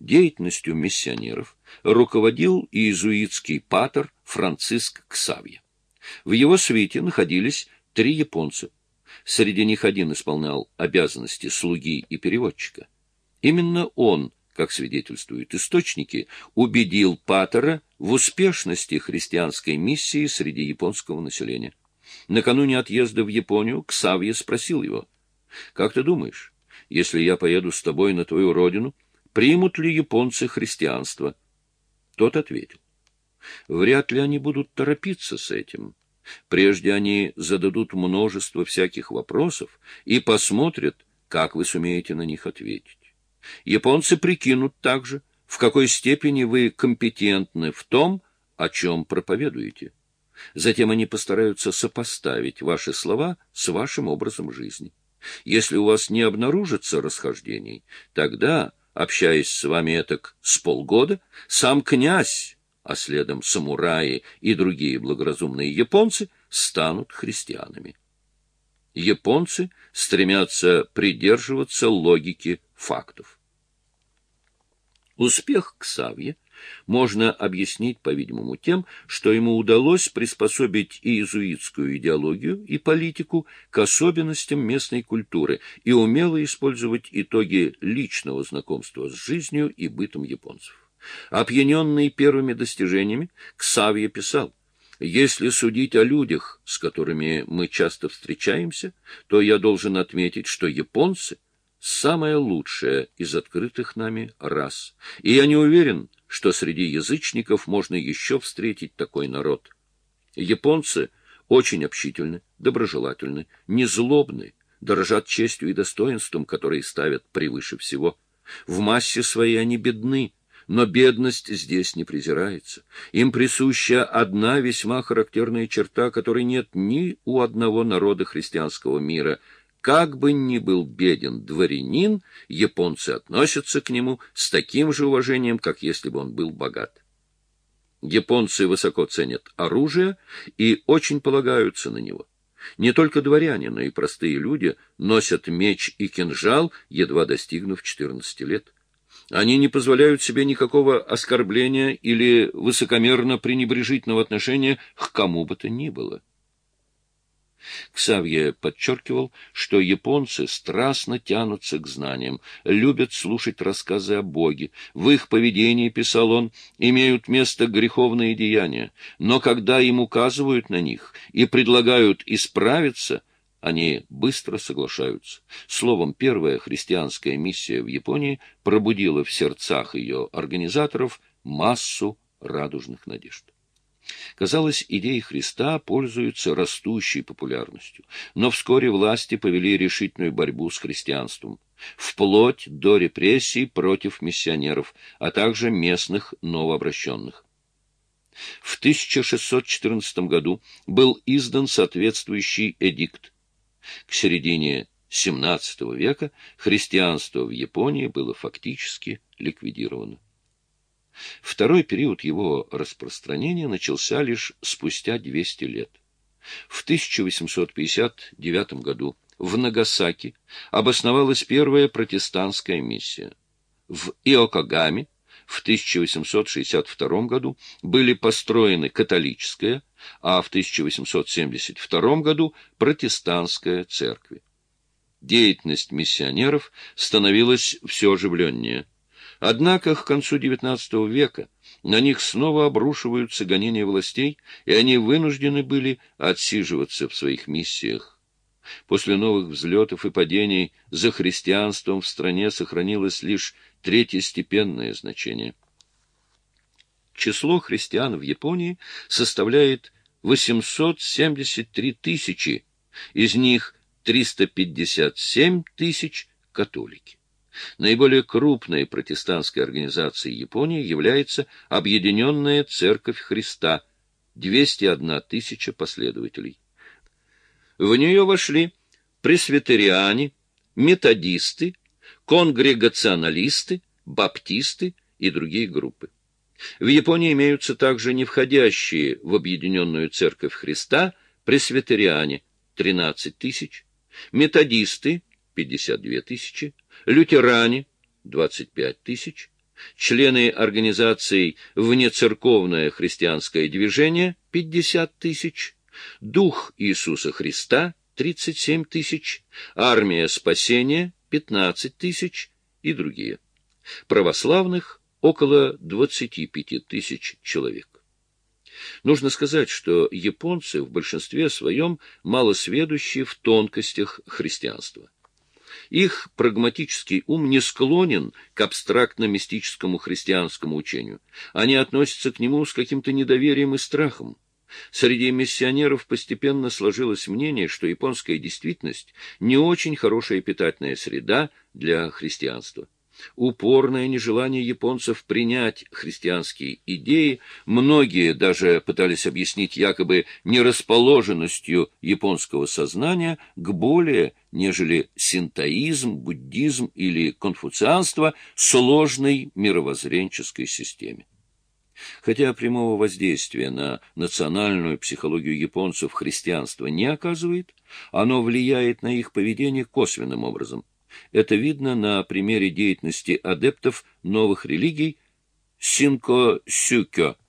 Деятельностью миссионеров руководил иезуитский патер Франциск Ксавье. В его свите находились три японца. Среди них один исполнял обязанности слуги и переводчика. Именно он, как свидетельствуют источники, убедил патера в успешности христианской миссии среди японского населения. Накануне отъезда в Японию Ксавье спросил его, «Как ты думаешь, если я поеду с тобой на твою родину, примут ли японцы христианство? Тот ответил, вряд ли они будут торопиться с этим. Прежде они зададут множество всяких вопросов и посмотрят, как вы сумеете на них ответить. Японцы прикинут также, в какой степени вы компетентны в том, о чем проповедуете. Затем они постараются сопоставить ваши слова с вашим образом жизни. Если у вас не обнаружится расхождений, тогда, общаясь с вами этак с полгода, сам князь, а следом самураи и другие благоразумные японцы станут христианами. Японцы стремятся придерживаться логики фактов. Успех Ксавье можно объяснить, по-видимому, тем, что ему удалось приспособить и иезуитскую идеологию, и политику к особенностям местной культуры и умело использовать итоги личного знакомства с жизнью и бытом японцев. Опьяненный первыми достижениями, Ксавье писал, «Если судить о людях, с которыми мы часто встречаемся, то я должен отметить, что японцы — самая лучшая из открытых нами рас, и я не уверен, что среди язычников можно еще встретить такой народ. Японцы очень общительны, доброжелательны, незлобны, дорожат честью и достоинством, которые ставят превыше всего. В массе своей они бедны, но бедность здесь не презирается. Им присуща одна весьма характерная черта, которой нет ни у одного народа христианского мира — как бы ни был беден дворянин, японцы относятся к нему с таким же уважением, как если бы он был богат. Японцы высоко ценят оружие и очень полагаются на него. Не только дворяне, но и простые люди носят меч и кинжал, едва достигнув 14 лет. Они не позволяют себе никакого оскорбления или высокомерно-пренебрежительного отношения к кому бы то ни было. Ксавье подчеркивал, что японцы страстно тянутся к знаниям, любят слушать рассказы о Боге. В их поведении, писал он, имеют место греховные деяния, но когда им указывают на них и предлагают исправиться, они быстро соглашаются. Словом, первая христианская миссия в Японии пробудила в сердцах ее организаторов массу радужных надежд. Казалось, идеи Христа пользуются растущей популярностью, но вскоре власти повели решительную борьбу с христианством, вплоть до репрессий против миссионеров, а также местных новообращенных. В 1614 году был издан соответствующий эдикт. К середине XVII века христианство в Японии было фактически ликвидировано. Второй период его распространения начался лишь спустя 200 лет. В 1859 году в Нагасаки обосновалась первая протестантская миссия. В Иокогаме в 1862 году были построены католическая, а в 1872 году протестантская церкви. Деятельность миссионеров становилась все оживленнее – Однако к концу XIX века на них снова обрушиваются гонения властей, и они вынуждены были отсиживаться в своих миссиях. После новых взлетов и падений за христианством в стране сохранилось лишь третьестепенное значение. Число христиан в Японии составляет 873 тысячи, из них 357 тысяч католики. Наиболее крупной протестантской организацией Японии является Объединенная Церковь Христа, 201 тысяча последователей. В нее вошли пресвитериане, методисты, конгрегационалисты, баптисты и другие группы. В Японии имеются также не входящие в Объединенную Церковь Христа пресвитериане – 13 тысяч, методисты – 52 тысячи, лютеране – 25 тысяч, члены организаций «Внецерковное христианское движение» — 50 тысяч, «Дух Иисуса Христа» — 37 тысяч, «Армия спасения» — 15 тысяч и другие. Православных — около 25 тысяч человек. Нужно сказать, что японцы в большинстве своем малосведущие в тонкостях христианства. Их прагматический ум не склонен к абстрактно-мистическому христианскому учению. Они относятся к нему с каким-то недоверием и страхом. Среди миссионеров постепенно сложилось мнение, что японская действительность не очень хорошая питательная среда для христианства упорное нежелание японцев принять христианские идеи, многие даже пытались объяснить якобы нерасположенностью японского сознания к более, нежели синтоизм, буддизм или конфуцианство, сложной мировоззренческой системе. Хотя прямого воздействия на национальную психологию японцев христианство не оказывает, оно влияет на их поведение косвенным образом – это видно на примере деятельности адептов новых религий Синко-Сюкё –